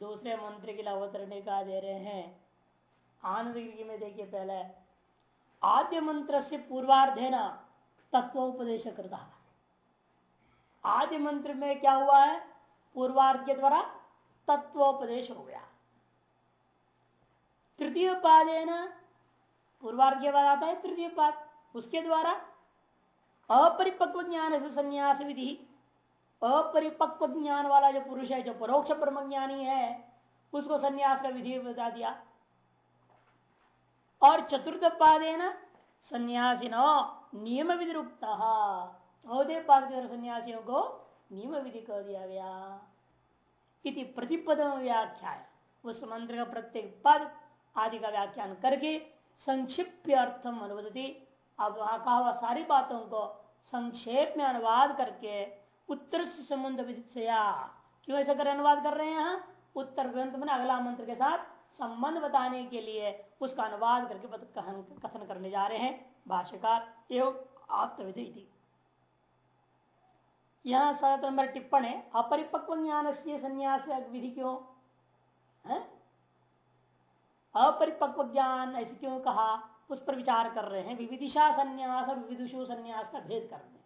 दूसरे मंत्र के लिए अवतरणी का दे रहे हैं। आनंद गिरी में देखिए पहले आद्य मंत्र से पूर्वार्धे न तत्वोपदेश करता आद्य मंत्र में क्या हुआ है? पूर्वार्ध के द्वारा तत्वोपदेश हो गया। तृतीय पाद है ना, पूर्वार्ध के बाद आता है तृतीय पाद। उसके द्वारा अपरिपक्व ज्ञान से संन्यास विधि अपरिपक्व ज्ञान वाला जो पुरुष है, जो परोक्ष ब्रह्म ज्ञानी है, उसको संन्यास का विधि बता दिया। और चतुर्थ पादे न नियम विधि रुक्त चौथे पाद सन्यासियों को नियम विधि कर दिया गया। इति प्रतिपद व्याख्या उस मंत्र का प्रत्येक पद आदि का व्याख्यान करके संक्षिप्त अर्थम अनुवदती। अब वहाँ कहा हुआ सारी बातों को संक्षेप में अनुवाद करके उत्तर से संबंध विदितया क्यों ऐसा कर अनुवाद कर रहे हैं उत्तर ग्रंथ में अगला मंत्र के साथ संबंध बताने के लिए उसका अनुवाद करके कथन करने जा रहे हैं। भाष्यकार, एवं यहाँ सात नंबर टिप्पण है, अपरिपक्व ज्ञान से संन्यास विधि क्यों? अपरिपक्व ज्ञान ऐसे क्यों कहा? उस पर विचार कर रहे हैं। विविदिशा संन्यास और विविदुषु संन्यास का भेद कर रहे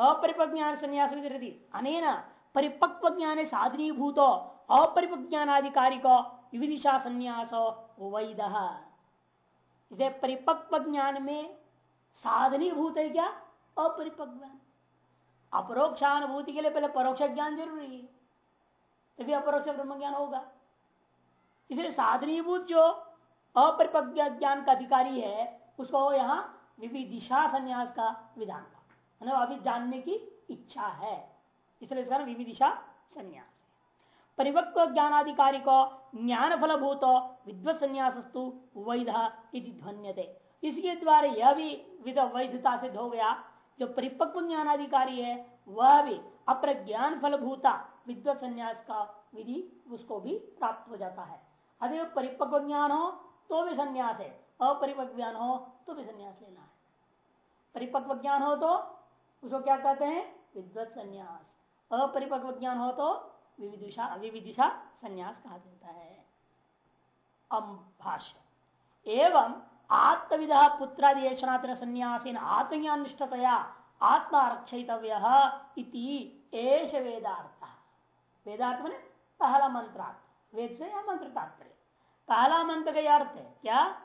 अपरिपक्व ज्ञान संन्यास अनेन परिपक्व ज्ञान साधनी भूत अपरिपक्व ज्ञानाधिकारी को विविदिशा संन्यास वैध इसे परिपक्व ज्ञान में साधनी भूत है क्या? अपरिपक्व ज्ञान अपरोक्षानुभूति के लिए पहले परोक्ष ज्ञान ज़रूरी है। तभी अपरोक्ष ब्रह्म ज्ञान होगा। इसलिए साधनीभूत जो अपरिपक्व ज्ञान का अधिकारी है, उसको यहाँ विविदिशा संन्यास का विधान अभी जानने की इच्छा है। इसलिए इसका विविदिशा संन्यास परिपक्व ज्ञानाधिकारी को ज्ञान फलभूत विद्वत संन्यासस्तु वैध ध्वन्यते। इसके द्वारा यह भी विध वैधता सिद्ध हो गया। जो परिपक्व ज्ञानाधिकारी है, वह भी अपर ज्ञान फलभूता विद्वत संन्यास का विधि उसको भी प्राप्त हो जाता है। अरे परिपक्व ज्ञान हो तो भी संन्यास है। अपरिपक्व ज्ञान हो तो भी संन्यास लेना है। परिपक्व ज्ञान हो तो उसको क्या कहते हैं? विद्वत संन्यास। अपरिपक्व ज्ञान हो तो विविदिशा अविविदिशा संन्यास कहा जाता है। भाष्य। एवं आत्मविधा पुत्रादिशनात्र संन्यासीन आत्मज्ञान निष्ठतया आत्मा रक्षितव्य एश वेदार्थ। वेदार्थ मैंने पहला मंत्रार्थ। वेद से या मंत्र तात्पर्य। पहला मंत्र का अर्थ है, क्या?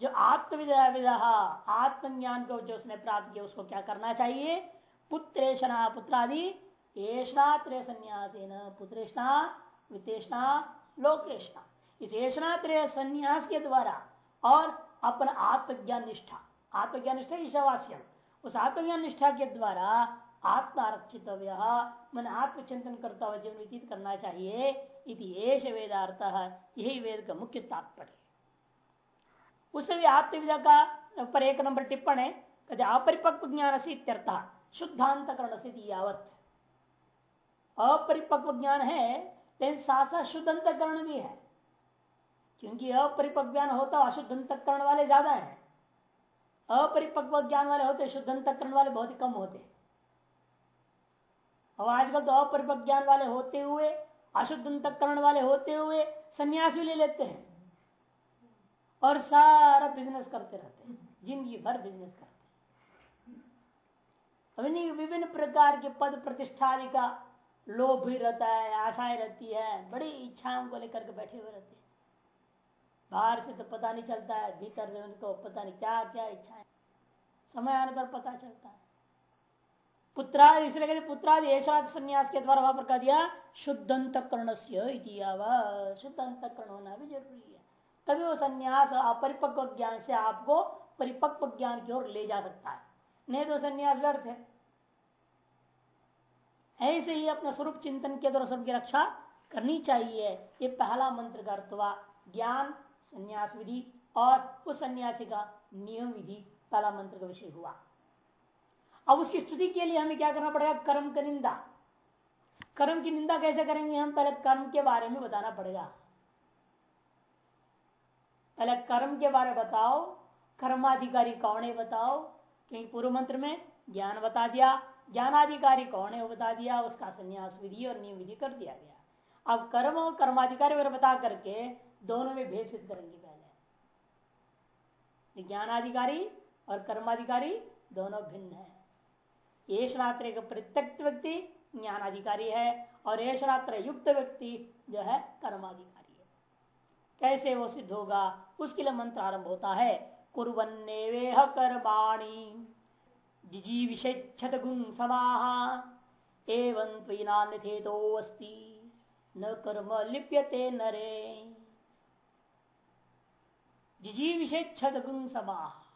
जो आत्मविदा विदा आत्मज्ञान को जो उसने प्राप्त किया, उसको क्या करना चाहिए? पुत्रेशना पुत्रादि ऐसा त्रय संन्यास पुत्रेशना वितेषणा लोकेशना इस ऐसा त्रय संन्यास के द्वारा और अपना आत्मज्ञान निष्ठा आत्मज्ञान निष्ठा ईशावास्यम। उस आत्मज्ञान निष्ठा के द्वारा आत्मारक्षित मन आत्मचिंतन करता हुआ जीवन व्यतीत करना चाहिए, इति वेदार्थ, यही वेद का मुख्य तात्पर्य। उससे भी आत्मविदा का पर एक नंबर टिप्पण है कहते अपरिपक्व ज्ञान से इत्यर्थ शुद्धांत करण से यावत अपरिपक्व ज्ञान है, लेकिन साथ साथ शुद्ध अंतकरण भी है। क्योंकि अपरिपक्व ज्ञान होता अशुद्ध अंतकरण वाले ज़्यादा है। अपरिपक्व ज्ञान वाले होते शुद्ध अंतकरण वाले बहुत ही कम होते और आजकल तो अपरिपक्व ज्ञान वाले होते हुए अशुद्ध अंतकरण वाले होते हुए संन्यास भी ले लेते हैं। और सारा बिज़नेस करते रहते हैं। ज़िंदगी भर बिज़नेस करते हैं। विभिन्न प्रकार के पद प्रतिष्ठा आदि का लोभ भी रहता है, आशाएँ रहती है, बड़ी इच्छाओं को लेकर के बैठे हुए रहते हैं। बाहर से तो पता नहीं चलता है, भीतर से उनको पता नहीं क्या क्या इच्छा है समय आने पर पता चलता है। पुत्राद, इसलिए कहते पुत्राद, ऐसा संन्यास के द्वारा वहाँ पर कह दिया शुद्ध अंतकरण शुद्ध अंतकरण होना भी ज़रूरी है। तभी वो संन्यास अपरिपक्व ज्ञान से आपको परिपक्व ज्ञान की ओर ले जा सकता है। नहीं तो संन्यास व्यर्थ है। ऐसे ही अपना स्वरूप चिंतन के द्वारा सबकी रक्षा करनी चाहिए। ये पहला मंत्र का अर्थ ज्ञान, संन्यास विधि और उस सन्यासी का नियम विधि। पहला मंत्र का विषय हुआ। अब उसकी स्तुति के लिए हमें क्या करना पड़ेगा? कर्म की निंदा। कर्म की निंदा कैसे करेंगे? हम पहले कर्म के बारे में बताना पड़ेगा। पहले कर्म के बारे बताओ, कर्माधिकारी कौन है बताओ क्योंकि पूर्व मंत्र में ज्ञान बता दिया, ज्ञानाधिकारी कौन है वो बता दिया, उसका संन्यास विधि और नियम विधि कर दिया गया। अब कर्म और कर्माधिकारी वगैरह बता करके दोनों में भेद सिद्ध करेंगे पहले। ज्ञानाधिकारी और कर्माधिकारी दोनों भिन्न है। ये श्रात्र एक प्रत्यक्ष व्यक्ति, ज्ञानाधिकारी है, और ये श्रात्र युक्त व्यक्ति जो है कर्माधिकारी। कैसे वो सिद्ध होगा? उसके लिए मंत्र आरंभ होता है वेह कर्माणी। जिजी विषेक्षत गुण समाह, एवं त्वीनान्यथेतोस्ति न कर्म लिप्यते नरे। जिजी विषेक्षत गुण समाह।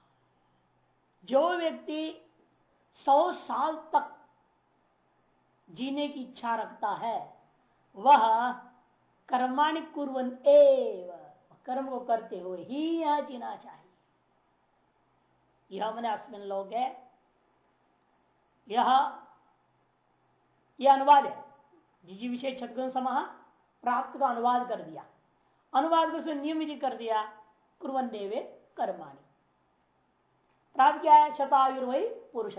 जो व्यक्ति सौ साल तक जीने की इच्छा रखता है, वह कर्माणि कुरन एव। कर्म को करते हुए ही यह जीना चाहिए। यह मैंने अस्मिन लोग है यह यह अनुवाद है। जिजी विषय छदगुण समाह प्राप्त का अनुवाद कर दिया। अनुवाद को उसने नियमित कर दिया। कुरन देवे कर्माणी। प्राप्त क्या है शतायुर्वई पुरुष।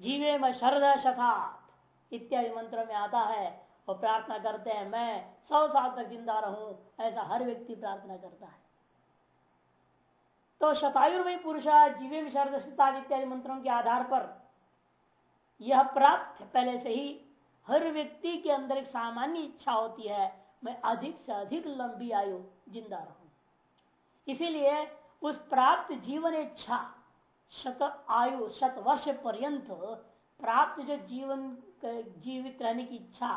जीवे में शरद शतात् इत्यादि मंत्र में आता है। और प्रार्थना करते हैं, मैं सौ साल तक ज़िंदा रहूँ, ऐसा हर व्यक्ति प्रार्थना करता है। तो शतायुर्वय पुरुष जीवे में शरद इत्यादि मंत्रों के आधार पर यह प्राप्त पहले से ही हर व्यक्ति के अंदर एक सामान्य इच्छा होती है, मैं अधिक से अधिक लंबी आयु ज़िंदा रहूँ। इसीलिए उस प्राप्त जीवन इच्छा, शत आयु शत वर्ष पर्यंत प्राप्त जो जीवन, जीवित रहने की इच्छा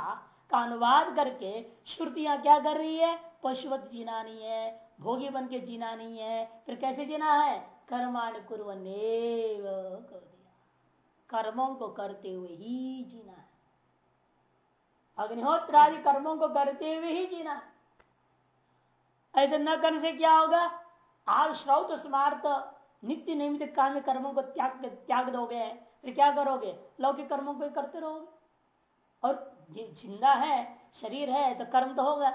का अनुवाद करके श्रुतियाँ क्या कर रही है? पशुवत जीना नहीं है, भोगी बन के जीना नहीं है। फिर कैसे जीना है? कर्माण कुरने कर दिया। कर्मों को करते हुए ही जीना है। अग्निहोत्र आदि कर्मों को करते हुए ही जीना ऐसे न करने से क्या होगा? आज श्रौत स्मार्त नित्य नियमित काम कर्मों को त्याग त्याग दोगे। फिर क्या करोगे? लौकिक कर्मों को करते रहोगे। और ज़िंदा है, शरीर है तो कर्म तो होगा।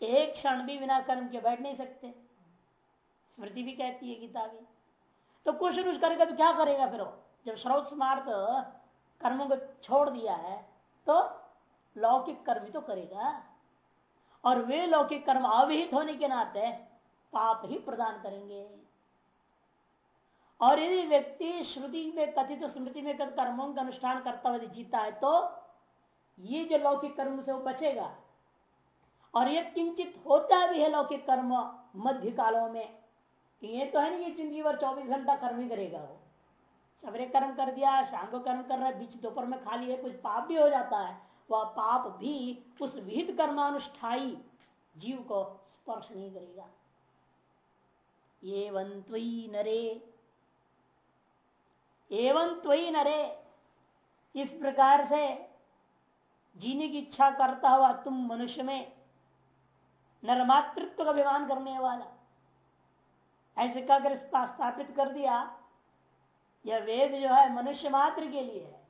एक क्षण भी बिना कर्म के बैठ नहीं सकते। स्मृति भी कहती है गीता भी तो कुछ कुछ करेगा तो क्या करेगा फिर वो? जब श्रोत स्मार्त कर्मों को छोड़ दिया है तो लौकिक कर्म तो करेगा। और वे लौकिक कर्म अविहित होने के नाते पाप ही प्रदान करेंगे। और यदि व्यक्ति श्रुति में, कथित तो स्मृति में कर्मों का अनुष्ठान करता हुआ जीता है तो ये जो लौकिक कर्म से वो बचेगा। और ये किंचित होता भी है लौकिक कर्म मध्य कालों में ये तो है नहीं कि ज़िंदगी भर चौबीस घंटा कर्म ही करेगा वो। सवेरे कर्म कर दिया, शाम को कर्म कर रहा है, बीच दोपहर में खाली है कुछ पाप भी हो जाता है। वह पाप भी उस विहित कर्मानुष्ठाई जीव को स्पर्श नहीं करेगा। एवं वंत्वी नरे। एवं त्वी नरे। इस प्रकार से जीने की इच्छा करता हुआ तुम मनुष्य में नरमातृत्व का अभिमान करने वाला। ऐसे कहकर स्थापित कर दिया, यह वेद जो है मनुष्य मात्र के लिए है।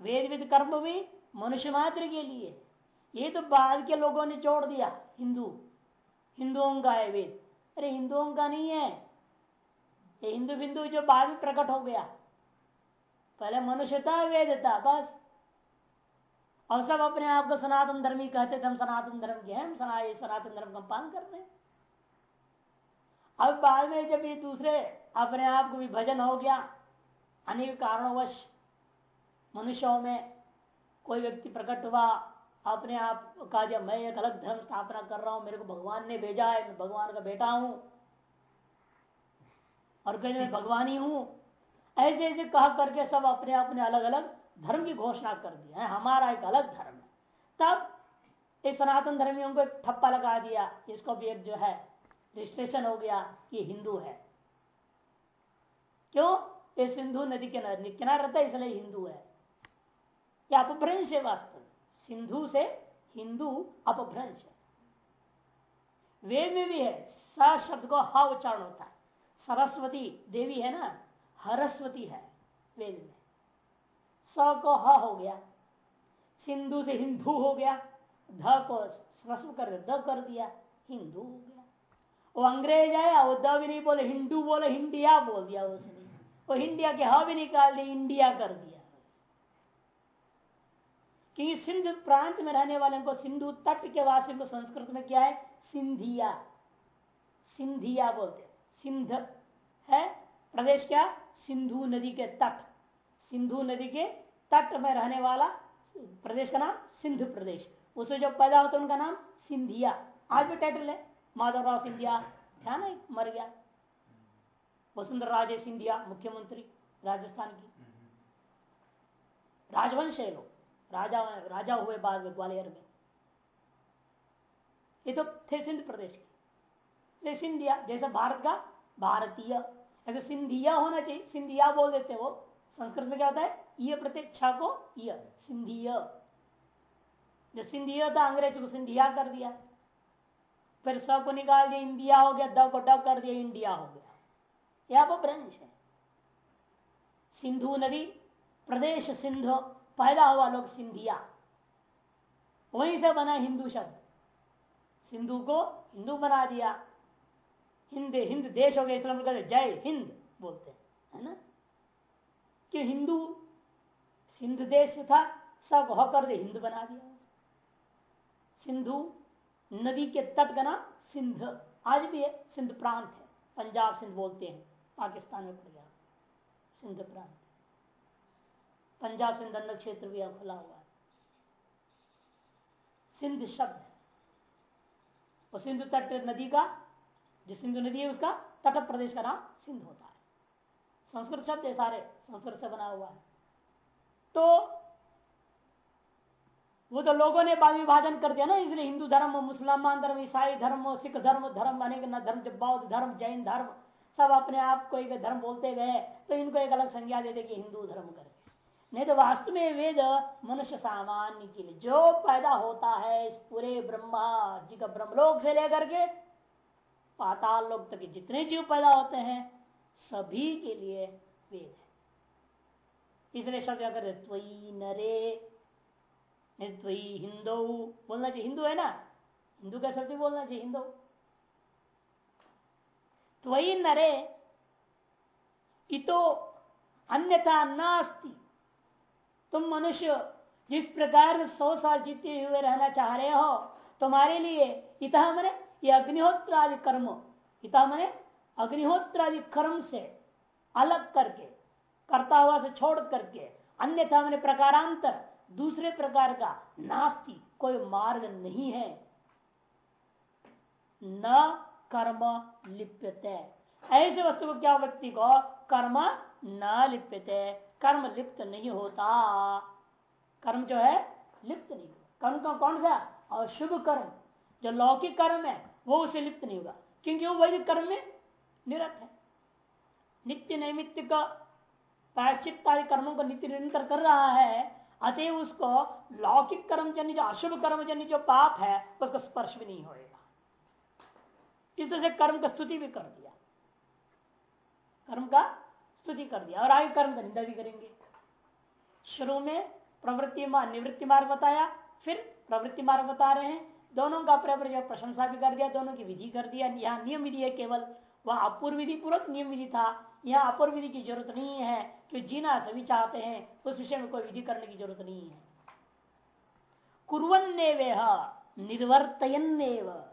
वेद विद कर्म भी मनुष्य मात्र के लिए ये तो बाद के लोगों ने जोड़ दिया, हिंदू। हिंदुओं का है वेद। अरे हिंदुओं का नहीं है। ये हिंदू बिंदु जो बाद में प्रकट हो गया। पहले मनुष्यता वेद था, बस। और सब अपने आप को सनातन धर्मी कहते थे, हम सनातन धर्म के हैं, हम सनातन धर्म का पालन करते हैं। अब बाद में जब ये दूसरे अपने आप को विभजन हो गया, अनेक कारणवश मनुष्यों में कोई व्यक्ति प्रकट हुआ, अपने आप कहा जब मैं एक अलग धर्म स्थापना कर रहा हूँ, मेरे को भगवान ने भेजा है, मैं भगवान का बेटा हूँ, और कहीं मैं भगवान ही हूँ ऐसे ऐसे कह करके सब अपने अपने अलग अलग धर्म की घोषणा कर दिया है, हमारा एक अलग धर्म है। तब इस सनातन धर्मियों को एक ठप्पा लगा दिया इसको भी एक जो है रजिस्ट्रेशन हो गया कि हिंदू है। क्यों? ये सिंधु नदी के किनारे रहता है, इसलिए हिंदू है। यह अपभ्रंश है वास्तव सिंधु से हिंदू अपभ्रंश है। वेद में भी है, स शब्द को ह उच्चारण होता है। सरस्वती देवी है ना? हरस्वती है वेद में। को ह हो गया। सिंधु से हिंदू हो गया, ध को स्वस्व कर द कर दिया, हिंदू हो गया। वो अंग्रेज़ आया, वो द भी नहीं बोले, हिंदू बोले, हिंडिया बोल दिया उसने। वो इंडिया के ह भी निकाल दिया, इंडिया कर दिया। क्योंकि सिंधु प्रांत में रहने वाले को, सिंधु तट के वासियों को संस्कृत में क्या है? सिंधिया। सिंधिया बोलते सिंध है, प्रदेश क्या? सिंधु नदी के तट। सिंधु नदी के तट में रहने वाला प्रदेश का नाम सिंधु प्रदेश। उसमें जो पैदा होता है उनका नाम सिंधिया। आज भी टाइटल है। माधवराव सिंधिया, ध्यान है, मर गया। वसुंधरा राजे सिंधिया, मुख्यमंत्री, राजस्थान की। राजवंश है लोग राजा राजा हुए बाद में, ग्वालियर में। ये तो थे सिंध प्रदेश के। सिंधिया, जैसे भारत का, भारतीय। ऐसे सिंधिया होना चाहिए। सिंधिया बोल देते वो। संस्कृत में क्या होता है? ये प्रत्यक्षा को ये सिंधिया। सिंधिया था अंग्रेज़ को सिंधिया कर दिया। फिर स को निकाल दिया, इंडिया हो गया द को ड कर दिया, इंडिया हो गया। यह ब्रंश है। सिंधु नदी, प्रदेश सिंधु, पैदा हुआ लोग सिंधिया। वहीं से बना हिंदू शब्द। सिंधु को हिंदू बना दिया। हिंद हिंद देश हो गया, इसलिए जय हिंद बोलते हैं, है ना? कि हिंदू सिंध देश था, सब होकर हिंद बना दिया। सिंधु नदी के तट का नाम सिंध, आज भी है, सिंध प्रांत है। पंजाब सिंध बोलते हैं, पाकिस्तान में पड़ गया। सिंध प्रांत। पंजाब सिंध अन्य क्षेत्र भी अब खुला हुआ है। सिंध शब्द और सिंधु तट नदी का जो सिंधु नदी है, उसका तट प्रदेश का नाम सिंध होता है। संस्कृत शब्द है सारे, संस्कृत से बना हुआ है। तो वो तो लोगों ने बाद विभाजन कर दिया ना, इसलिए हिंदू धर्म, मुसलमान धर्म, ईसाई धर्म, सिख धर्म धर्म अनेक धर्म बौद्ध धर्म, जैन धर्म, सब अपने आप को एक धर्म बोलते गए तो इनको एक अलग संज्ञा दे दे कि हिंदू धर्म करके नहीं तो वास्तव में वेद मनुष्य सामान्य के लिए, जो पैदा होता है इस पूरे ब्रह्मा जी का ब्रह्मलोक से लेकर के पाताल लोक तक जितने जीव पैदा होते हैं, सभी के लिए वेद है। इसलिए शब्द क्या करते त्वई नरे हिंदो। बोलना चाहिए, हिंदू है ना? हिंदू का शब्द बोलना चाहिए, हिंदू। त्वई नरे, इतो अन्यथा नास्ती। तुम मनुष्य, जिस प्रकार से सौ साल जीते हुए रहना चाह रहे हो, तुम्हारे लिए इतना मने ये अग्निहोत्र आदि कर्म इतना मने अग्निहोत्र आदि कर्म से अलग करके करता हुआ से छोड़ करके, अन्यथा मैंने प्रकारांतर, दूसरे प्रकार का नास्ति कोई मार्ग नहीं है। न कर्म लिप्यते। ऐसे वस्तु को क्या व्यक्ति को कर्म न लिप्यते? कर्म लिप्त नहीं होता। कर्म जो है, लिप्त नहीं कर्म का कौन सा? अशुभ कर्म। जो लौकिक कर्म है, वो उसे लिप्त नहीं होगा। क्योंकि वो वैदिक कर्म में निरत है। नित्य नैमित्य का प्रायश्चित कर्मों को नित्य निरंतर कर रहा है, अतः उसको लौकिक कर्मजन्य, जो अशुभ कर्मजन्य, जो पाप है, उसको स्पर्श भी नहीं होएगा। इस तरह से कर्म का स्तुति भी कर दिया। कर्म का स्तुति कर दिया और आगे कर्म का निंदा भी करेंगे। शुरू में प्रवृत्ति मार्ग निवृत्ति मार्ग बताया, फिर प्रवृत्ति मार्ग बता रहे हैं। दोनों का अपने प्रशंसा भी कर दिया, दोनों की विधि कर दिया। यहाँ नियम विधि है केवल, वह अपूर्व विधि, पूर्वक नियम विधि था। यहाँ अपूर्व विधि की ज़रूरत नहीं है कि जीना सभी चाहते हैं, उस विषय में कोई विधि करने की ज़रूरत नहीं है। कुरन्नेव निर्वर्तयन्नेव।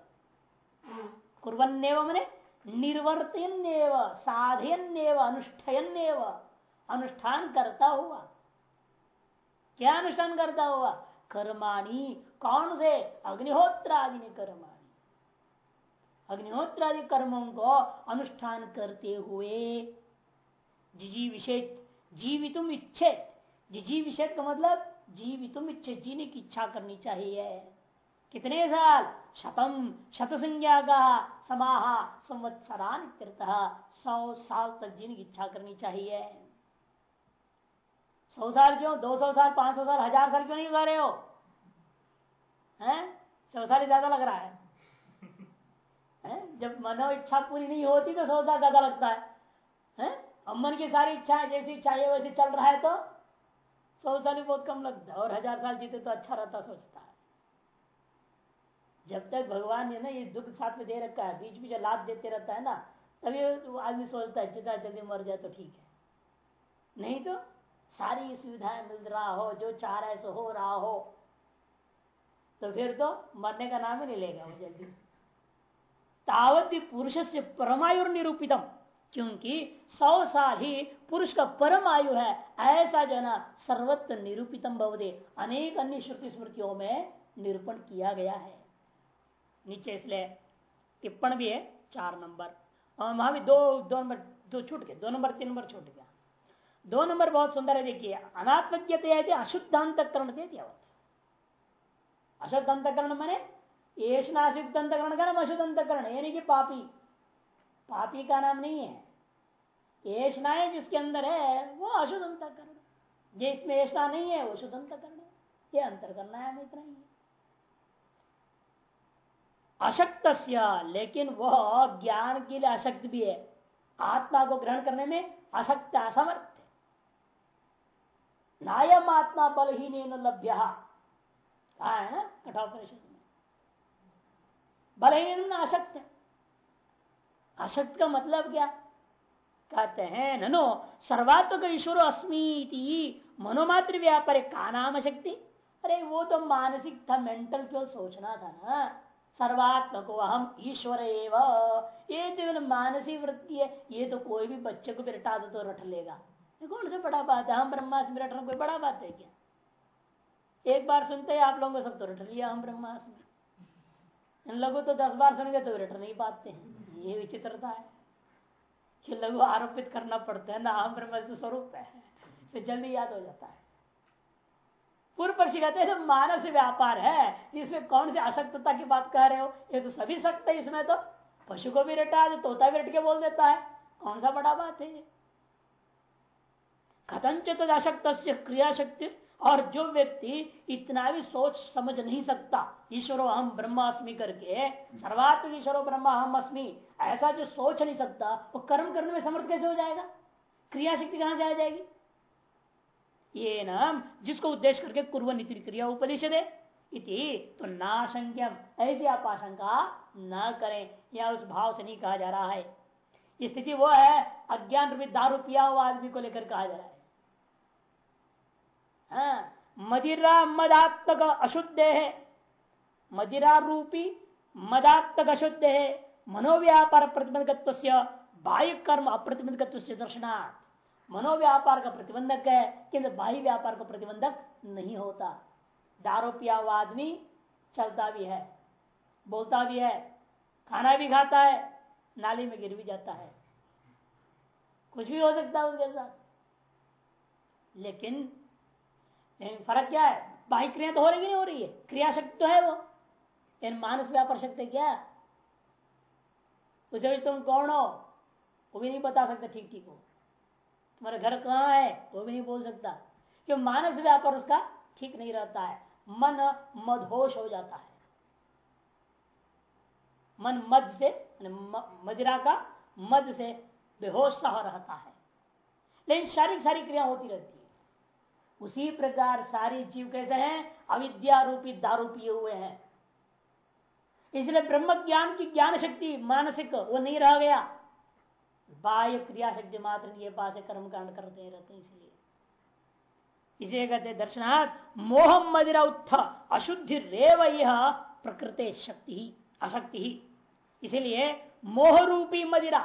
कुरन्नेव मैंने निर्वर्तयन्नेव, साधयन्नेव, अनुष्ठयन्नेव। अनुष्ठान करता हुआ। क्या अनुष्ठान करता हुआ? कर्माणी। कौन से? अग्निहोत्र आदि ने कर्माणी। अग्निहोत्र आदि कर्मों को अनुष्ठान करते हुए जिजी विषेद जीवितुम इच्छेद जिजी विषेद का मतलब जीवितुम इच्छे जीने की इच्छा करनी चाहिए। कितने साल? शतम शत संज्ञा का समाहा, संवत्सरान सौ साल तक जीने की इच्छा करनी चाहिए। सौ साल क्यों? दो सौ साल, पाँच सौ साल, हज़ार साल क्यों नहीं उगा रहे हो? हैं? सौ साल ज़्यादा लग रहा है। हैं? जब मनो इच्छा पूरी नहीं होती तो सौ साल ज़्यादा लगता है। हैं? अमन की सारी इच्छाएँ जैसी चाहिए वैसे चल रहा है तो सौ साल ही बहुत कम लगता है। और हज़ार साल जीते तो अच्छा रहता सोचता है। जब तक भगवान ने ना ये दुख साथ में दे रखा है, बीच बीच लाभ देते रहता है ना, तभी आदमी सोचता है, जितना जल्दी मर जाए तो ठीक है। नहीं तो सारी सुविधाएँ मिल रहा हो, जो चाह रहा है सो हो रहा हो। तो फिर तो मरने का नाम ही नहीं लेगा वो जल्दी। तावत पुरुष से परमायु निरूपितम क्योंकि सौ साल ही पुरुष का परम आयु है। ऐसा जो ना सर्वत्र निरूपितम भवदे। अनेक अन्य श्रुति स्मृतियों में निरूपण किया गया है। नीचे इसलिए टिप्पण भी है, चार नंबर। और वहाँ भी दो दो नंबर, दो छूट गए दो नंबर, तीन नंबर छूट गया। दो नंबर बहुत सुंदर है, देखिए। अनात्मज्ञते अशुद्धांतकरण दे दिया अशुद्ध अंतकरण मैंने येष नाशुक्त अंतकरण का नाम अशुद्ध अंतकरण यानी कि पापी। पापी का नाम नहीं है। है जिसके अंदर है, वो अशुद्ध अंतकरण जिसमें ऐसा नहीं है, वो शुद्ध अंतकरण है। ये अंतर करना है इतना ही अशक्त लेकिन वह ज्ञान के लिए अशक्त भी है। आत्मा को ग्रहण करने में अशक्त असमर्थ है। नायम आत्मा बल ही नहीं लभ्य। कहा है ना, कठोपनिषद में। बल ही नहीं अशक्त है। अशक्त का मतलब क्या? कहते हैं, ननो, सर्वात्मक ईश्वर अस्मी मनोमात्र व्यापार का नाम शक्ति। अरे, वो तो मानसिक था मेंटल क्यों सोचना था ना। सर्वात्मक अहम ईश्वर ये तो मानसिक वृत्ति है, ये तो कोई भी बच्चे को भी रटा दो तो रट लेगा। कौन से बड़ा बात है? हम ब्रह्मास्म रटना कोई बड़ा बात है क्या? एक बार सुनते ही आप लोगों को सब तो रट लिया हम ब्रह्मास्म। इन लोगों तो दस बार सुन गए तो रट नहीं पाते हैं। ये विचित्रता है। कि लघु आरोपित करना पड़ता है, ना हम ब्रह्म स्वरूप है तो जल्दी याद हो जाता है। पूर्व पक्षी कहते हैं तो मानस व्यापार है, इसमें कौन सी अशक्तता की बात कह रहे हो? ये तो सभी सक्त है इसमें तो। पशु को भी रटा है तोता भी रट के बोल देता है। कौन सा बड़ा बात है ये? कथनचित अशक्त क्रिया शक्ति और जो व्यक्ति इतना भी सोच समझ नहीं सकता ईश्वरो हम ब्रह्मास्मि करके सर्वात्म ईश्वरो ब्रह्मा हम अस्मि ऐसा जो सोच नहीं सकता वो कर्म करने में समर्थ कैसे हो जाएगा? क्रिया शक्ति कहाँ जाए जाएगी? ये नाम जिसको उद्देश्य करके कुर्व नीति क्रिया उपनिषद है इति तो नाशंक्यम। ऐसी आप आशंका न करें या उस भाव से नहीं कहा जा रहा है। स्थिति वो है अज्ञान रूपी दारू पिया हुआ आदमी को लेकर कहा जा रहा हाँ, मदिरा मदात्मक अशुद्ध है। मदिरा रूपी मदात्मक अशुद्ध है। मनोव्यापार प्रतिबंधक बाह्य कर्म अप्रतिबंधक दर्शनार्थ मनोव्यापार का प्रतिबंधक है, किंतु बाह्य व्यापार का प्रतिबंधक नहीं होता। दारू पिया हुआ आदमी चलता भी है, बोलता भी है, खाना भी खाता है, नाली में गिर भी जाता है। कुछ भी हो सकता है उसके साथ। लेकिन फ़र्क क्या है? बाह्य क्रिया तो हो रही नहीं हो रही है? क्रिया शक्ति तो है वो। लेकिन मानस व्यापार शक्ति क्या उसे भी तुम कौन हो? वो भी नहीं बता सकते ठीक ठीक हो तुम्हारा घर कहाँ है? वो भी नहीं बोल सकता। क्यों? मानस व्यापार उसका ठीक नहीं रहता है। मन मदहोश हो जाता है। मन मद से मदिरा का मद से बेहोश सा रहता है। लेकिन शारीरिक सारी क्रिया होती रहती उसी प्रकार सारी जीव कैसे हैं? अविद्या रूपी, दारू पिए हुए हैं। इसलिए ब्रह्म ज्ञान की ज्ञान शक्ति मानसिक, वो नहीं रह गया। बाह्य क्रिया शक्ति मात्र ये पास कर्म कांड करते रहते इसलिए। इसे कहते दर्शनार्थ, मोह मदिरा उत्थ, अशुद्धि रेव यह प्रकृति शक्ति ही, अशक्ति ही। इसीलिए मोह रूपी मदिरा,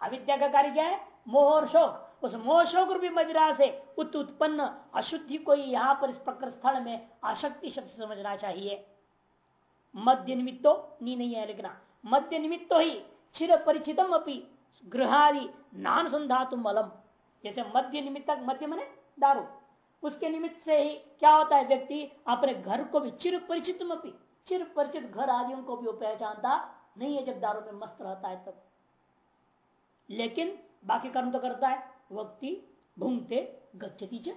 अविद्या का कार्य क्या है? मोह और शोक। उस मोशोक रूपी मजरा से उत उत्पन्न अशुद्धि को ही यहाँ पर इस प्रकृत स्थल में अशक्ति शब्द समझना चाहिए। मध्य निमित्तो नी नहीं है लिखना मध्य निमित्तो ही चिर परिचितम अपनी गृहादि नान संधातु मलम। जैसे मध्य निमित्त मध्य मने दारू। उसके निमित्त से ही क्या होता है व्यक्ति? अपने घर को भी चिर परिचित चिर परिचित घर आदियों को भी वो पहचानता नहीं है जब दारू में मस्त रहता है तब। लेकिन बाकी कर्म तो करता है। वक्ति भूंगते गच्छति च।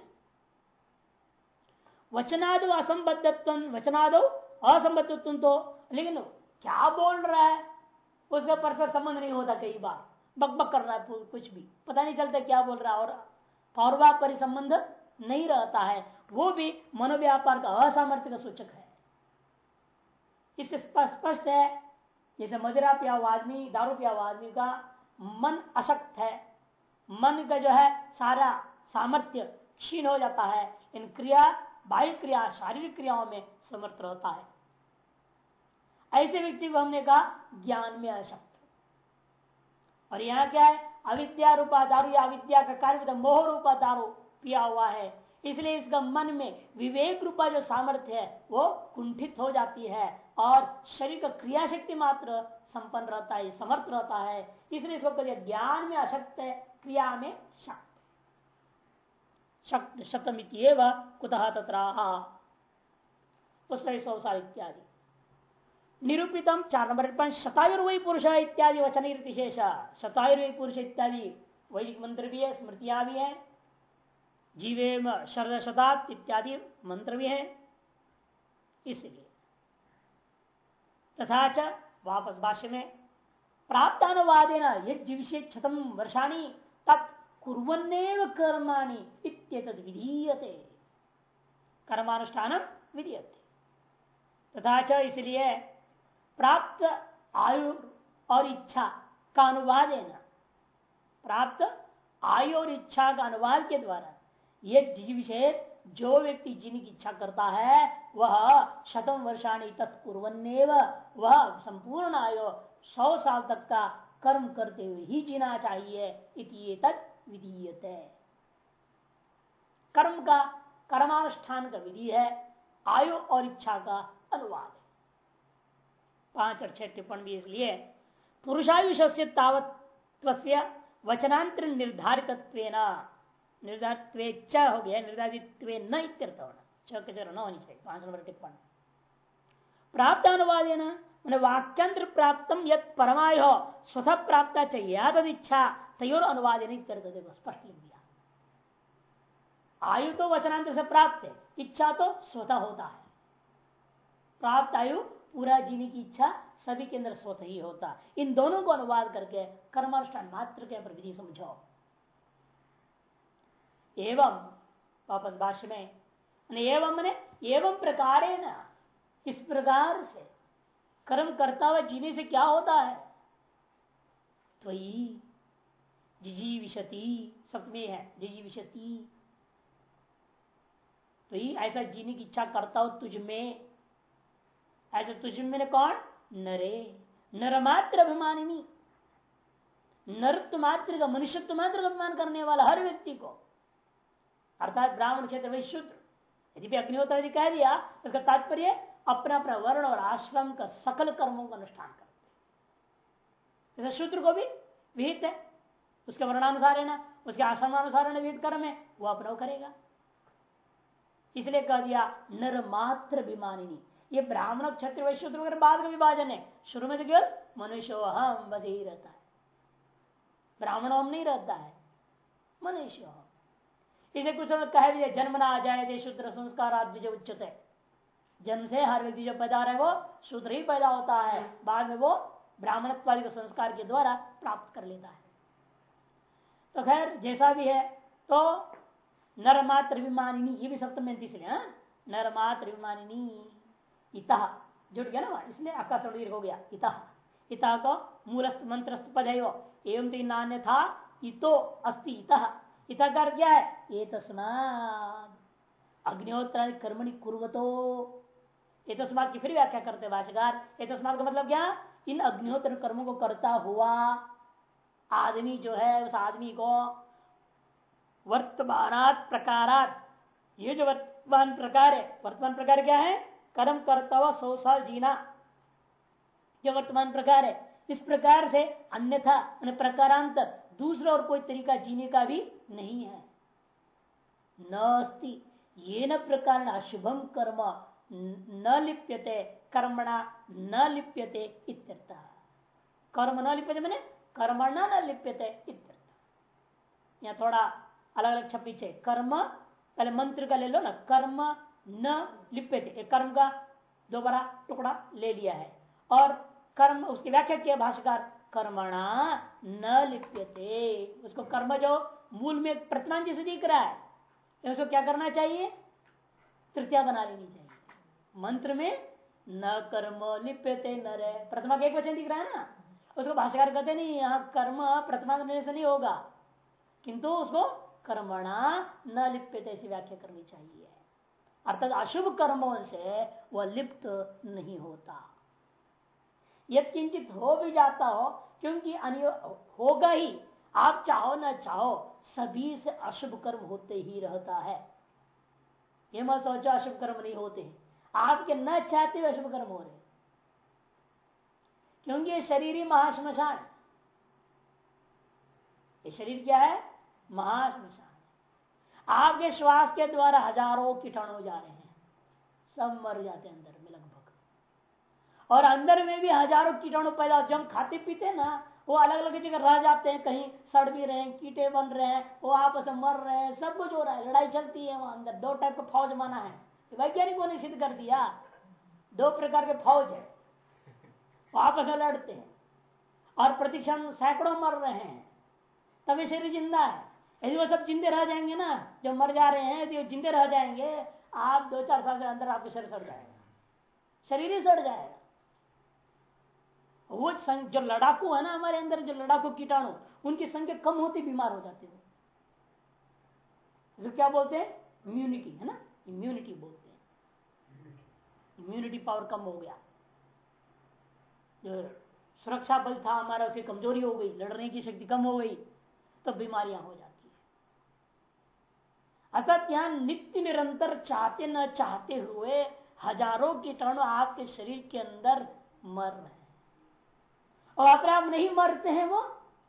वचनादो असंबद्धत्व वचनादो असंबद्धत्व तो लेकिन क्या बोल रहा है? उसका परस्पर संबंध नहीं होता कई बार। बकबक बक कर रहा है कुछ भी। पता नहीं चलता क्या बोल रहा है और पौरवा पर संबंध नहीं रहता है। वो भी मनोव्यापार का असामर्थ्य का सूचक है। इससे स्पष्ट है, जैसे मदिरा पिया आदमी, दारू पिया आदमी का मन अशक्त है। मन का जो है सारा सामर्थ्य क्षीण हो जाता है। इन क्रिया, बाह्य क्रिया, शारीरिक क्रियाओं में समर्थ रहता है। ऐसे व्यक्ति को हमने कहा, ज्ञान में अशक्त। और यहाँ क्या है? अविद्या रूपा दारू या अविद्या का कार्य मोह रूपा दारू पिया हुआ है। इसलिए इसका मन में विवेक रूपा जो सामर्थ्य है, वो कुंठित हो जाती है और शरीर का क्रिया शक्ति मात्र संपन्न रहता है, समर्थ रहता है। इसलिए इसको ज्ञान में अशक्त है। क्रिया में शक्त शक्त शतमित कुतः तत्राहा। सौसार इत्यादि। निरूपितम चार नंबर पर शतायुर्वय पुरुष इत्यादि वचन विशेष शतायुर्वय पुरुष इत्यादि वैदिक मंत्र भी है। स्मृतियाँ भी है जीवे शरद शतात इत्यादि मंत्र भी है। इसलिए। तथा च वापस भाष्य में प्राप्त अनुवाद यज्ञ विषय छतम वर्षाणी तत् कुरन्नेव कर्माणी इत्येतद विधीयते। कर्मानुष्ठान विधीयते। तथा च इसलिए प्राप्त आयु और इच्छा का अनुवाद है ना प्राप्त आयु और इच्छा का अनुवाद के द्वारा ये विषय जो व्यक्ति जिनकी इच्छा करता है, वह शतम वर्षाणी तत्कुर्वन्नेव वह संपूर्ण आयु सौ साल तक का कर्म करते हुए ही जीना चाहिए विधीयते। कर्म का कर्मानुष्ठान का विधि है, आयु और इच्छा का अनुवाद है। पाँच और छह टिप्पण भी इसलिए पुरुषायुष से तावत्व वचनांतर निर्धारित निर्धारित हो गया निर्धारित न इत्यर्थ होना। छह के न होनी चाहिए, पाँच नंबर टिप्पण। प्राप्त अनुवाद है ना वाक्यंत्र प्राप्त यद परमाय हो स्वतः प्राप्त चाहिए। तद इच्छा, तयोर अनुवाद नहीं करते देखो, स्पष्ट लिख दिया। आयु तो वचनांतर से प्राप्त है, इच्छा तो स्वतः होता है। प्राप्त आयु, पूरा जीने की इच्छा, सभी के अंदर स्वतः ही होता इन दोनों को अनुवाद करके कर्मानुष्ठान मात्र के विधि समझो एवं, वापस भाष्य में एवं मैंने, एवं प्रकार इस प्रकार से कर्म करता हुआ जीने से क्या होता है? तो जिजी विशति सप्तमी है जिजी विशति तो ऐसा जीने की इच्छा करता हो तुझ में। ऐसे तुझ में कौन? नरे। नर मात्र अभिमानिनी। नरत्व मात्र का मनुष्यत्व मात्र का अभिमान करने वाला हर व्यक्ति को। अर्थात ब्राह्मण क्षेत्र में शुद्र। यदि भी अग्निहोत्र कह दिया उसका तात्पर्य अपना अपना वर्ण और आश्रम का सकल कर्मों का अनुष्ठान करते जैसे शूद्र को भी विहित है, उसके वर्णानुसार है ना, उसके आश्रमानुसार विहित कर्म है, वो अपना करेगा। इसलिए कह दिया, नर मात्र अभिमानिनी। ये ब्राह्मण क्षत्रिय वैश्य बाद का विभाजन है। शुरू में तो केवल मनुष्य हम बस यही रहता है। ब्राह्मण हम नहीं रहता है मनुष्य इसे कुछ कह भी जन्म ना आ जाए शूद्र संस्कार द्विज उच्चते जन्म से हर व्यक्ति जो पैदा रहे वो शूद्र ही पैदा होता है। बाद में वो ब्राह्मणत्वादी संस्कार के द्वारा प्राप्त कर लेता है। तो खैर, जैसा भी है तो नरमात्र विमानिनी ये भी सप्तम इसलिए हाँ? नरमात्र विमानिनी इता जुट गया ना इसलिए आकाश हो गया, इता। इता को मूलस्थ, मंत्रस्थ पद है वो। एवं तो नान्य था, इतो अस्ति, इता। इता कर क्या है? ये तस्माद अग्निहोत्र कर्मणि कुर्वतो। ये की फिर व्याख्या करते भाषाकार ये तस्माद का मतलब क्या? इन अग्निहोत्र कर्मों को करता हुआ आदमी जो है, उस आदमी को वर्तमान प्रकारात, ये जो वर्तमान प्रकार है, वर्तमान प्रकार क्या है? कर्म करता हुआ सौ साल जीना। जो वर्तमान प्रकार है। इस प्रकार से अन्यथा प्रकारांतर, दूसरा और कोई तरीका जीने का भी नहीं है। नस्ति, ये न प्रकार अशुभम कर्म। न लिप्यते, कर्मणा न लिप्यते इत्यर्थ। कर्म न लिप्यते मैंने, कर्मणा न लिप्यते इत्यर्थ। यहाँ थोड़ा अलग अलग छपी छपीचे कर्म, पहले मंत्र का ले लो ना, कर्म न लिप्य थे कर्म का दोबारा टुकड़ा ले लिया है। और कर्म, उसकी व्याख्या किया भाष्यकार, कर्मणा न लिप्यते, उसको कर्म जो मूल में प्रतिमान जैसे दिख रहा है, उसको क्या करना चाहिए? तृतीया बना लेनी चाहिए। मंत्र में न कर्म लिप्यते न रे प्रतिमा का एक वचन दिख रहा है ना? उसको भाष्यकार कहते नहीं, यहाँ कर्म प्रथमा से नहीं होगा। किंतु उसको कर्मणा न लिप्यते ऐसी व्याख्या करनी चाहिए। अर्थात अशुभ कर्मों से वह लिप्त नहीं होता। यद किंचित हो भी जाता हो, क्योंकि होगा ही। आप चाहो ना चाहो, सभी से अशुभ कर्म होते ही रहता है। ये मत सोचो अशुभ कर्म नहीं होते आपके न चाहते हुए अशुभ कर्म हो रहे क्योंकि ये शरीर ही महाश्मशान ये शरीर क्या है? महाश्मशान आपके श्वास के द्वारा हज़ारों कीटाणु जा रहे हैं। सब मर जाते हैं अंदर में लगभग। और अंदर में भी हज़ारों कीटाणु पैदा जब खाते पीते ना, वो अलग अलग जगह रह जाते हैं। कहीं सड़ भी रहे हैं, कीटे बन रहे हैं, वो आपस में मर रहे हैं, सब कुछ हो रहा है। लड़ाई चलती है वहाँ अंदर। दो टाइप का फौज माना है। वैज्ञानिकों ने सिद्ध कर दिया। दो प्रकार के फौज है। आपस में लड़ते हैं और प्रतिक्षण सैकड़ों मर रहे हैं। तभी शरीर ज़िंदा है। यदि वो सब जिंदे रह जाएँगे ना, जो मर जा रहे हैं वो जिंदे रह जाएँगे, आप दो चार साल के अंदर आपका शरीर सड़ जाएगा। शरीर ही सड़ जाएगा। वो जो लड़ाकू है ना हमारे अंदर, जो लड़ाकू कीटाणु, उनकी संख्या कम होती बीमार हो जाते हैं। क्या बोलते हैं? इम्यूनिटी है ना? इम्यूनिटी बोलते इम्यूनिटी पावर कम हो गया। जो सुरक्षा बल था हमारा उसे कमज़ोरी हो गई, लड़ने की शक्ति कम हो गई तो बीमारियाँ हो जाती है। अर्थात यहाँ नित्य निरंतर चाहते न चाहते हुए हज़ारों कीटाणु आपके शरीर के अंदर मर रहे हैं। और अगर आप नहीं मरते हैं वो,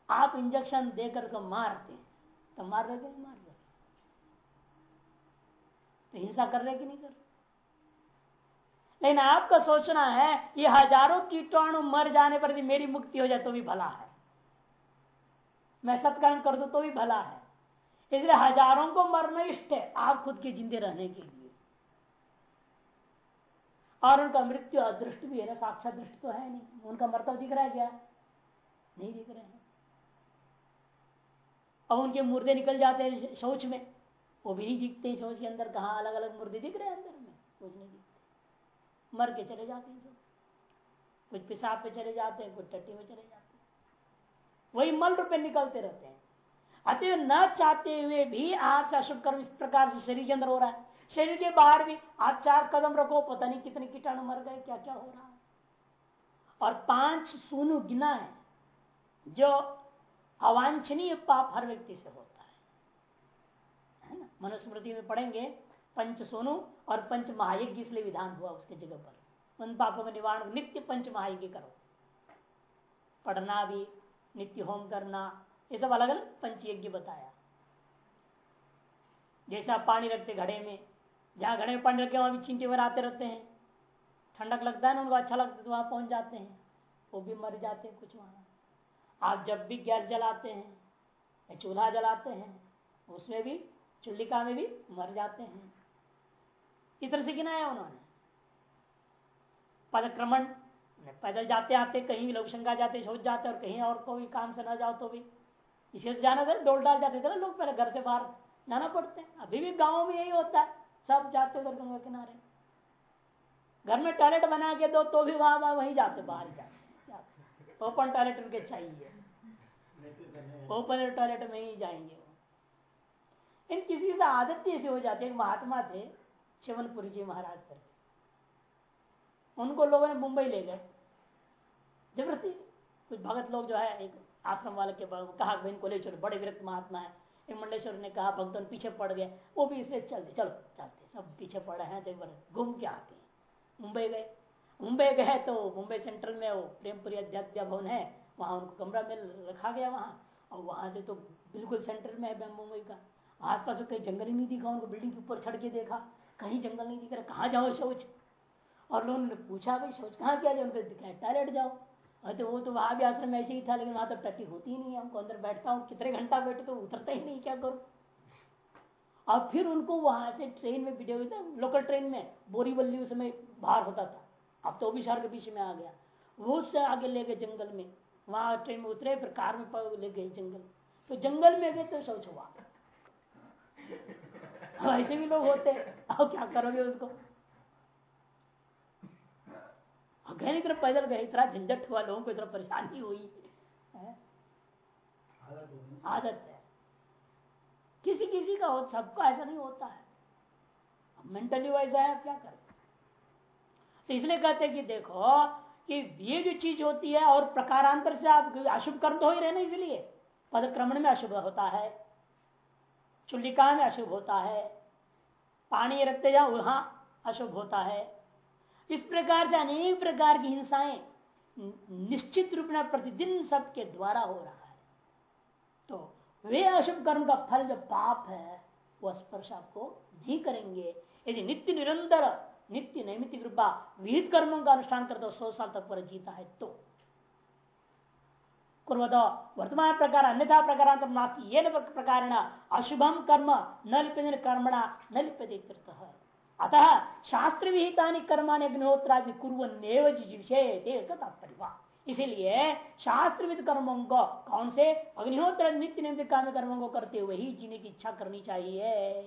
आप इंजेक्शन देकर उसको मारते हैं। तो मार रहे मार रहे तो हिंसा कर रहे कि नहीं कर रहे? लेकिन आपका सोचना है, ये हज़ारों कीटाणु मर जाने पर भी मेरी मुक्ति हो जाए तो भी भला है। मैं सत्कर्म कर दू तो भी भला है। इसलिए हज़ारों को मरना इष्ट है, आप खुद के जिंदे रहने के लिए। और उनका मृत्यु अदृष्ट भी है ना, साक्षात दृष्ट तो है नहीं। उनका मरतब दिख रहा है क्या? नहीं दिख रहे हैं। अब उनके मुर्दे निकल जाते हैं शौच में। वो भी नहीं दिखते शौच के अंदर, कहा अलग अलग मुर्दे दिख रहे हैं अंदर में? कुछ नहीं दिखते मर के चले जाते हैं सब कुछ पिसाब पे चले जाते हैं, कुछ टट्टी में चले जाते हैं। वही मल रूपे निकलते रहते हैं। अतः न चाहते हुए भी आज अशुभ कर्म इस प्रकार से शरीर के अंदर हो रहा है। शरीर के बाहर भी आप चार कदम रखो, पता नहीं कितने कीटाणु मर गए क्या क्या हो रहा है। और पाँच सोनू गिना है, जो अवांछनीय पाप हर व्यक्ति से होता है। मनुस्मृति में पढ़ेंगे पंच सोनू और पंच महायज्ञ इसलिए विधान हुआ उसके जगह पर। उन पापों का निवारण नित्य पंच महायज्ञ करो। पढ़ना भी, नित्य होम करना, ये सब अलग अलग पंच यज्ञ बताया। जैसा पानी रखते घड़े में, जहाँ घड़े में पानी रखे, वहाँ भी चिंटी वगैरह आते रहते हैं। ठंडक लगता है ना उनको अच्छा लगता है तो वहाँ पहुँच जाते हैं। वो भी मर जाते हैं कुछ वहाँ। आप जब भी गैस जलाते हैं, या चूल्हा जलाते हैं, उसमें भी, चुल्लिका में भी मर जाते हैं। इधर से गिनाया उन्होंने? पदक्रमण। पैदल जाते आते, कहीं भी लोग शंका जाते सोच जाते, और कहीं और कोई काम से ना जाओ तो भी। इसे जाना था, डोल डाल जाते थे ना लोग पहले घर से बाहर। जाना पड़ते हैं। अभी भी गाँव में यही होता है। सब जाते उधर गंगा किनारे। घर में टॉयलेट बना के दो तो भी वहाँ वहाँ जाते, बाहर जाते। ओपन टॉयलेट उनके चाहिए। ओपन टॉयलेट में ही जाएँगे इन किसी से आदत ऐसी हो जाती है महात्मा थे शिवनपुरी जी महाराज करके उनको लोगों ने मुंबई ले गए। ज़बरदस्ती। कुछ भगत लोग जो है, एक आश्रम वाले के कहा इनको ले चलो, बड़े विरक्त महात्मा है। मंडेश्वर ने कहा भक्तन पीछे पड़ गए। वो भी इसलिए चलते चलो, चलते सब पीछे पड़े हैं तो घूम के आते हैं। मुंबई गए। मुंबई गए तो मुंबई सेंट्रल में वो प्रेमपुरी अध्यात्म भवन है। वहाँ उनको कमरा में रखा गया वहाँ। और वहाँ से तो बिल्कुल सेंटर में है मुंबई का। आसपास में कहीं जंगल ही नहीं दिखा, उनको बिल्डिंग के ऊपर चढ़ के देखा। कहीं जंगल नहीं दिख रहा, कहाँ जाओ शौच? और लोगों ने पूछा, भाई, शौच कहाँ किया जाए? उनको दिखाया टॉयलेट जाओ। तो वो तो वहाँ भी आश्रम ऐसे ही था, लेकिन वहाँ तो टट्टी होती ही नहीं हमको अंदर बैठता हूँ, कितने घंटा बैठे तो उतरता ही नहीं, क्या करूँ? और फिर उनको वहाँ से ट्रेन में वीडियो लोकल ट्रेन में बोरीवल्ली उस समय बाहर होता था। अब तो भी शहर के बीच में आ गया। वो उससे आगे ले गए जंगल में। वहाँ ट्रेन में उतरे, फिर कार में ले गए जंगल। तो जंगल में गए तो शौच हुआ। ऐसे भी लोग होते अब क्या करोगे उसको? गए तरफ़ पैदल गए, इतना झंझट हुआ, लोगों को इतना परेशानी हुई आदत है। किसी किसी का हो, सबका ऐसा नहीं होता है। मेंटली वैसा है क्या करें? तो इसलिए कहते हैं कि देखो, कि ये जो चीज़ होती है और प्रकारांतर से आप अशुभ कर्म तो हो ही रहे ना, इसलिए। पदक्रमण में अशुभ होता है। चुल्लिका में अशुभ होता है। पानी रखते जाओ, वहाँ अशुभ होता है। इस प्रकार से अनेक प्रकार की हिंसाएँ निश्चित रूप में प्रतिदिन सबके द्वारा हो रहा है। तो वे अशुभ कर्म का फल जो पाप है, वह स्पर्श आपको नहीं करेंगे। यदि नित्य निरंतर, नित्य नैमित कृपा विहित कर्मों का अनुष्ठान करते सौ साल तक पर जीता है तो कुर्वतो। वर्तमान प्रकार, अन्यथा प्रकार प्रकार अशुभम कर्म न लिप्यते कर्मणा न लिप्यते अतः शास्त्र विहिता कर्माणी अग्निहोत्रादि कुरन्व तात्पर्य इसीलिए शास्त्रविद कर्मों को कौन से अग्निहोत्र नित्य नित्य काम कर्मों को करते हुए ही जीने की इच्छा करनी चाहिए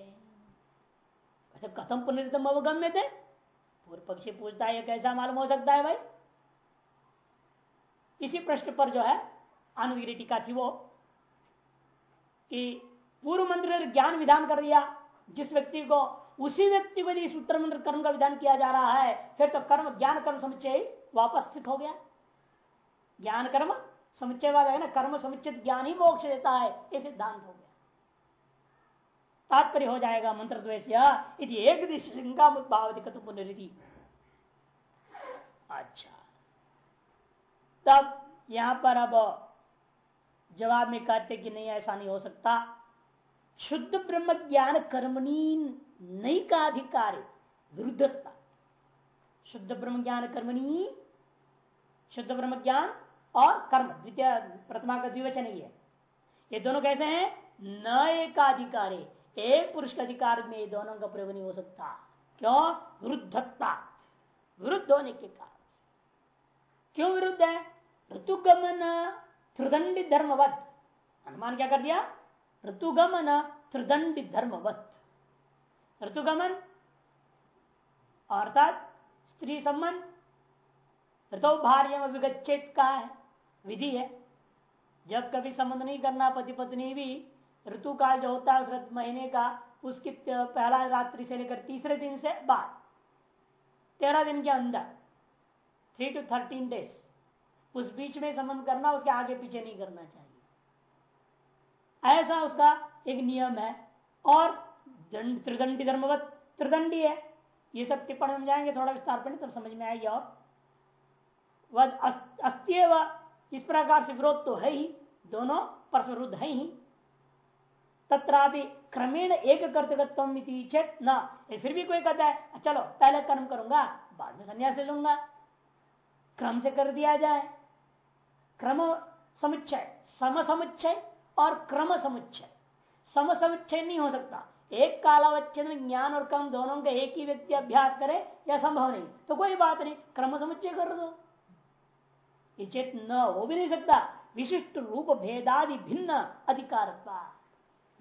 कथम पुनरितम अवगम्य थे पूर्व पक्षी पूछता है कैसा मालूम हो सकता है भाई? इसी प्रश्न पर जो है आनंदगिरी टीका थी वो। कि पूर्व मंत्र ज्ञान विधान कर दिया, जिस व्यक्ति को, उसी व्यक्ति को यदि उत्तर मंत्र कर्म का विधान किया जा रहा है, फिर तो कर्म, ज्ञान कर्म समुच्चय वापस स्थित हो गया। ज्ञान कर्म समुच्चय वाला है ना, कर्म समुचित ज्ञान ही मोक्ष देता है, ये सिद्धांत हो गया। तात्पर्य हो जाएगा मंत्र द्वेश एक दिशा भावती कतु पुनरिधि अच्छा। तब यहाँ पर अब जवाब में कहते कि नहीं, ऐसा नहीं हो सकता। शुद्ध ब्रह्म ज्ञान कर्मणी नहीं का अधिकार विरुद्धता शुद्ध ब्रह्म ज्ञान कर्मणी शुद्ध ब्रह्म ज्ञान और कर्म, द्वितीय, प्रथमा का द्विवचन ही है। ये दोनों कैसे हैं? न एकाधिकारी एक पुरुष के अधिकार में ये दोनों का प्रयोग नहीं हो सकता। क्यों? विरुद्धता विरुद्ध होने के कारण क्यों विरुद्ध है? ऋतुगमन त्रिदंडी धर्मवत। अनुमान क्या कर दिया? ऋतुगमन त्रिदंडी धर्मवत। ऋतुगमन, अर्थात स्त्री संबंध ऋतु भार्य विगच्छेद का है? विधि है। जब कभी संबंध नहीं करना पति पत्नी भी ऋतु काल जो होता है, उस महीने का, उसकी पहला रात्रि से लेकर तीसरे दिन से बाद, तेरह दिन के अंदर थ्री टू थर्टीन डेज़ उस बीच में संबंध करना, उसके आगे पीछे नहीं करना चाहिए। ऐसा उसका एक नियम है। और त्रिदंडी धर्मवत, त्रिदंडी है। ये सब टिप्पणी हम जाएँगे, थोड़ा विस्तार पर तब समझ में आएगी और। अस्त्य इस प्रकार से विरोध तो है ही, दोनों परस्पर विरुद्ध है ही। तत्रापि क्रमेण एक कर्तव्य चेत न। फिर भी कोई कहता है, चलो, पहले कर्म करूँगा, बाद में संन्यास ले लूँगा। क्रम से कर दिया जाए। क्रम समुच्चय सम समुच्चय और क्रम समुच्चय। सम समुच्चय नहीं हो सकता। एक कालावच्छेद में ज्ञान और कर्म दोनों का एक ही व्यक्ति अभ्यास करे या संभव नहीं। तो कोई बात नहीं, क्रम समुच्चय कर दो। चेत न हो भी नहीं सकता। विशिष्ट रूप भेदादि भिन्न अधिकार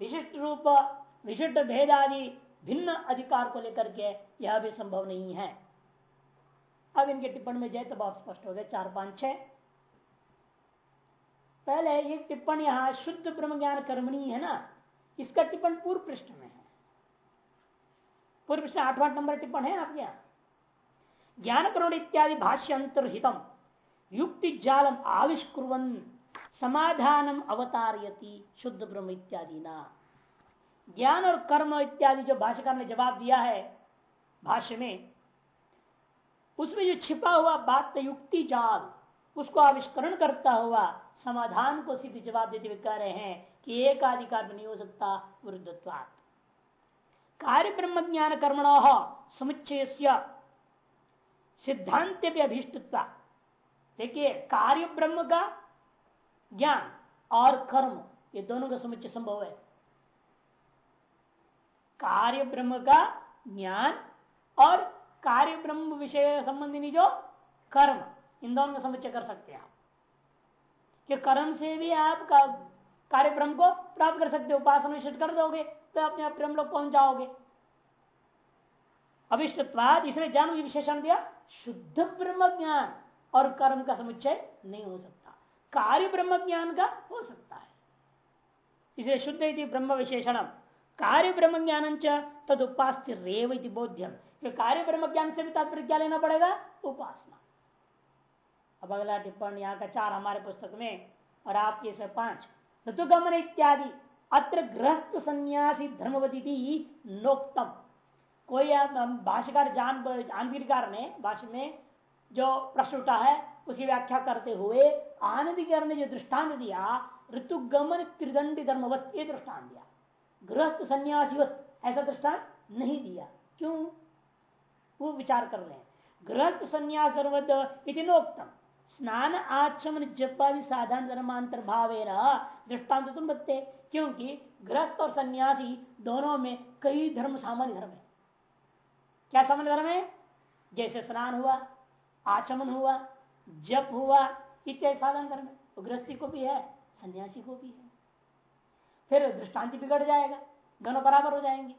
विशिष्ट रूप, विशिष्ट भेदादि भिन्न अधिकार को लेकर के यह भी संभव नहीं है। अब इनके टिप्पण में जाए तो बहुत स्पष्ट हो गया, चार पाँच छह। पहले ये टिप्पणी यहाँ शुद्ध ब्रह्म ज्ञान कर्मणी है ना, इसका टिप्पण पूर्व पृष्ठ में है। पूर्व पृष्ठ आठवां नंबर टिप्पण है आपके यहाँ। ज्ञान करोड़ इत्यादि भाष्य अंतर्हितम, युक्ति जालम आविष्कुवन समाधानम अवतारयति, शुद्ध ब्रह्म इत्यादि ना ज्ञान और कर्म इत्यादि जो भाष्यकार ने जवाब दिया है भाष्य में, उसमें जो छिपा हुआ बात युक्ति जाल, उसको आविष्करण करता हुआ समाधान को सिद्ध जवाब देते हुए कह रहे हैं कि एक अधिकार नहीं हो सकता विरुद्धत्वात्। कार्य ब्रह्म ज्ञान कर्मण समुच्चय सिद्धांत भी अभिष्टत्व। देखिए, कार्य ब्रह्म का ज्ञान और कर्म, ये दोनों का समुच्चय संभव है। कार्य ब्रह्म का ज्ञान और कार्य ब्रह्म विषय संबंधी जो कर्म, इन दोनों का समुच्चय कर सकते हैं आप। कि कर्म से भी आप कार्य ब्रह्म को प्राप्त कर सकते हो, उपासना कर दोगे तो अपने आप ब्रह्म लोग पहुँच जाओगे। अभिष्टत्वाद इसने जन्म विशेषण दिया, शुद्ध ब्रह्म ज्ञान और कर्म का समुच्चय नहीं हो सकता। कार्य ब्रह्म ज्ञान का हो सकता है। इसे शुद्ध ब्रह्म विशेषण कार्य ब्रह्म ज्ञान तद उपास्य रेव बोध्यम कार्य ब्रह्म ज्ञान से भी तात्पर्य क्या लेना पड़ेगा? उपासना। अब अगला टिप्पणी यहाँ का चार हमारे पुस्तक में, और आपके इसमें पाँच। ऋतुगमन इत्यादि, अत्र गृहस्थ संन्यासी धर्मवती नोक्तम। कोई भाष्यकार जान जानवीरकार ने, भाष्य में जो प्रश्न उठा है, उसकी व्याख्या करते हुए आनंद ने जो दृष्टांत दिया, ऋतुगमन त्रिदंडी धर्मवत ये दृष्टांत दिया। गृहस्थ संन्यासीवत ऐसा दृष्टांत नहीं दिया। क्यों? वो विचार कर रहे हैं। गृहस्थ संन्यास नोक्तम। स्नान आचमन जपादि साधारण धर्मांतर भाव दृष्टांत तुम बतते, क्योंकि गृहस्थ और सन्यासी दोनों में कई धर्म सामान्य धर्म है। क्या सामान्य धर्म है? जैसे स्नान हुआ, आचमन हुआ, जप हुआ इत्यादि साधन धर्म है। गृहस्थी को भी है, सन्यासी को भी है। फिर दृष्टांति बिगड़ जाएगा, दोनों बराबर हो जाएँगे।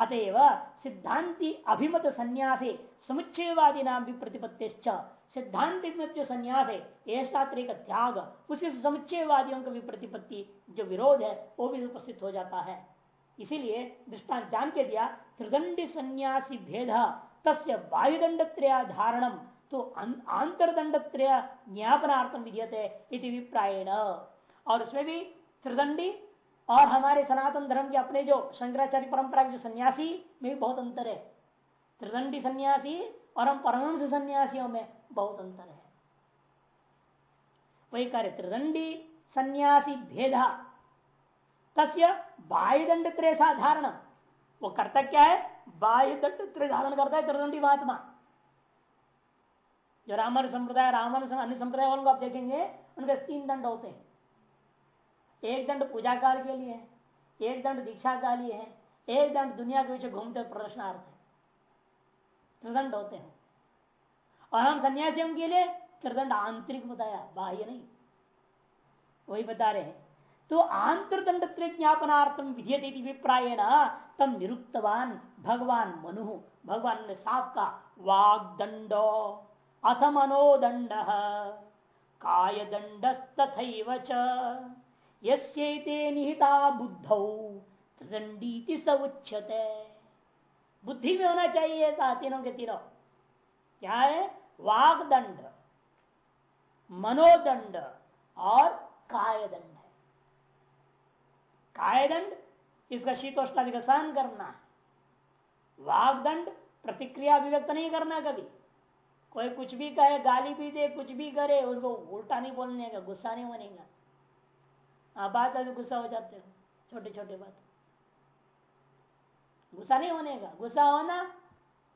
अतएव सिद्धांति अभिमत संन्यासे समुच्चयवादी नाम भी प्रतिपत्ति सिद्धांत जो संन्यास है का त्याग, उसी समुच्चयवादियों का भी प्रतिपत्ति, जो विरोध है, वो भी उपस्थित हो जाता है। इसीलिए दृष्टांत जान के दिया, त्रिदंडी संन्यासी भेद, तस्य वायुदंड धारणम तो आंतरदंड ज्ञापनार्थम विधीयते विप्रायण और उसमें भी त्रिदंडी, और हमारे सनातन धर्म के अपने जो शंकराचार्य परंपरा के जो सन्यासी, में भी बहुत अंतर है। त्रिदंडी सन्यासी, और हम परमंश सन्यासियों में बहुत अंतर है। वही कार्य त्रिदंडी सन्यासी भेदा तस्य बाह्यदंड त्रय साधारण। वो करता क्या है? बाह्यदंड त्रय धारण करता है त्रिदंडी महात्मा। जो रामन संप्रदाय रामन अन्य संप्रदाय वालों को आप देखेंगे, उनके तीन दंड होते हैं। एक दंड पूजा काल के लिए है, एक दंड दीक्षा का लिए है, एक दंड दुनिया के पीछे घूमते प्रदर्शनार्थ है। त्रिदंड होते हैं। और हम सन्यासियों के लिए त्रिदंड आंतरिक बताया, बाह्य नहीं। वही बता रहे हैं। तो आंतरदंड ज्ञापनार्थम विधेयते विप्रायण तम निरुक्तवान भगवान मनु। भगवान ने साफ़ का वाग्दंड अथ मनोदंड काय दंडस्तथैव ये निहिता बुद्ध त्रिदंडी स उच्चते बुद्धि में होना चाहिए तीनों के तीनों। क्या है? वागदंड, मनोदंड और कायदंड है। कायदंड, इसका शीतोष्णादि का सहन करना है। वागदंड, प्रतिक्रिया अभिव्यक्त नहीं करना कभी। कोई कुछ भी कहे, गाली भी दे, कुछ भी करे, उसको उल्टा नहीं बोलने का गुस्सा नहीं का आप बात है गुस्सा हो जाते हो छोटे छोटे बात। गुस्सा नहीं होने का गुस्सा होना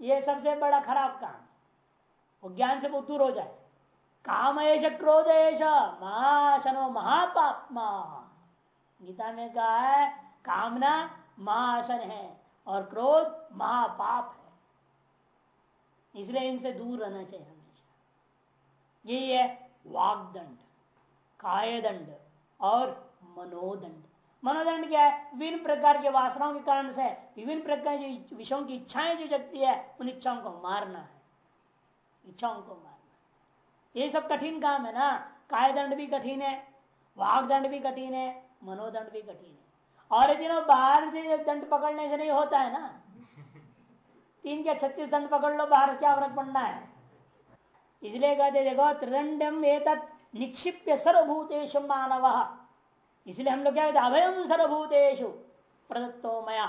यह सबसे बड़ा खराब काम वो ज्ञान से बहुत दूर हो जाए। काम ऐश क्रोध ऐश महाशनो महापापमा। गीता में कहा है, कामना महाशन है और क्रोध महापाप है। इसलिए इनसे दूर रहना चाहिए हमेशा। यही है वागदंड, कायदंड और मनोदंड। मनोदंड क्या है? विभिन्न प्रकार के वासनाओं के कारण से, विभिन्न प्रकार की विषयों की इच्छाएँ जो जगती है, उन इच्छाओं को मारना है। इच्छाओं को मारना ये सब कठिन काम है ना। काय दंड भी कठिन है वाघ दंड भी कठिन है, मनोदंड भी कठिन है। और यदि बाहर से दंड पकड़ने से नहीं होता है ना। तीन क्या छत्तीस दंड पकड़ लो, बाहर क्या फ़र्क पड़ना है? इसलिए कहते देखो, त्रिदंडम एक निक्षिप्य सर्वभूतेश मानव। इसलिए हम लोग क्या कहते अभयम सर्वभूतेशु प्रदत्तो मया।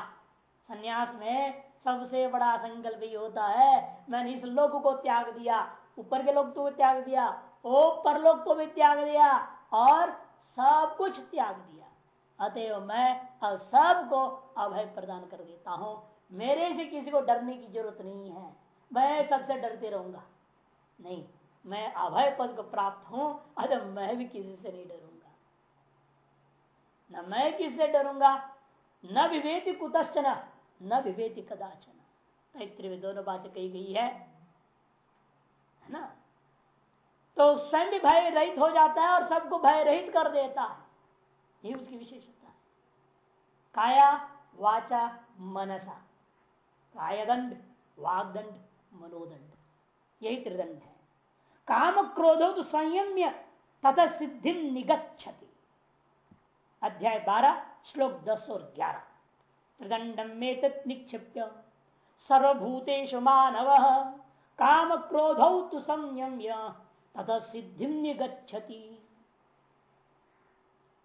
संन्यास में सबसे बड़ा संकल्प ये होता है, मैंने इस लोक को त्याग दिया, ऊपर के लोग को त्याग दिया ओ परलोक को भी त्याग दिया, और सब कुछ त्याग दिया। अतएव मैं अब सबको अभय प्रदान कर देता हूँ। मेरे से किसी को डरने की ज़रूरत नहीं है। मैं सबसे डरते रहूँगा। नहीं, मैं अभय पद को प्राप्त हूँ अरे मैं भी किसी से नहीं डरूँगा। न मैं किससे डरूँगा? न विवेक कुतश्चन। न विवेति कदाचन। तैतृ में दोनों बातें कही गई है ना? तो स्वयं भी भय रहित हो जाता है और सबको भय रहित कर देता है। ये उसकी विशेषता है। काया, वाचा, मनसा। कायदंड, वागदंड, मनोदंड। यही त्रिदंड है। काम क्रोधो तो संयम्य तथा सिद्धि निगछति अध्याय बारह, श्लोक दस और ग्यारह। त्रिदंडम में निक्षिप्य। सर्वभूतेषु मानव काम क्रोधौ तु संयम्य तथा सिद्धि निगछति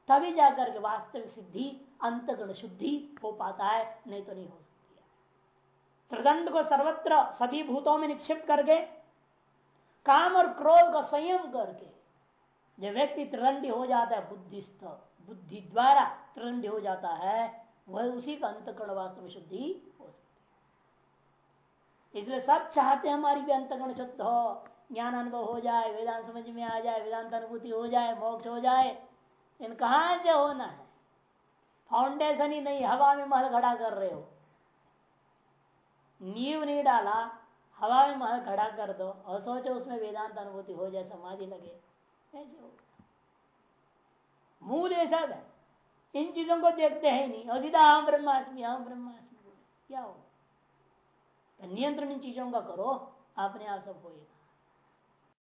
तभी जाकर के वास्तविक सिद्धि, अंतगुण शुद्धि हो पाता है, नहीं तो नहीं हो सकती है। त्रिदंड को सर्वत्र सभी भूतों में निक्षिप्त करके, काम और क्रोध का संयम करके, जब व्यक्ति त्रिदंडी हो जाता है, बुद्धिस्त, बुद्धि द्वारा त्रिदंडी हो जाता है वह उसी का अंतकरण वास्तव में शुद्धि हो सकती है। इसलिए सब चाहते हैं हमारी भी अंतकरण शुद्ध हो, ज्ञान अनुभव हो जाए, वेदांत समझ में आ जाए, वेदांत अनुभूति हो जाए, मोक्ष हो जाए इन कहा से होना है? फाउंडेशन ही नहीं, हवा में महल खड़ा कर रहे हो। नींव नहीं डाला, हवा में महल खड़ा कर दो और सोचो उसमें वेदांत अनुभूति हो जाए, समाधि लगे, ऐसे हो मूल ऐसा है। इन चीज़ों को देखते हैं नहीं। और सीधा हम ब्रह्मास्मि हम ब्रह्मास्मि क्या हो नियंत्रण इन चीज़ों का करो अपने आप सब होएगा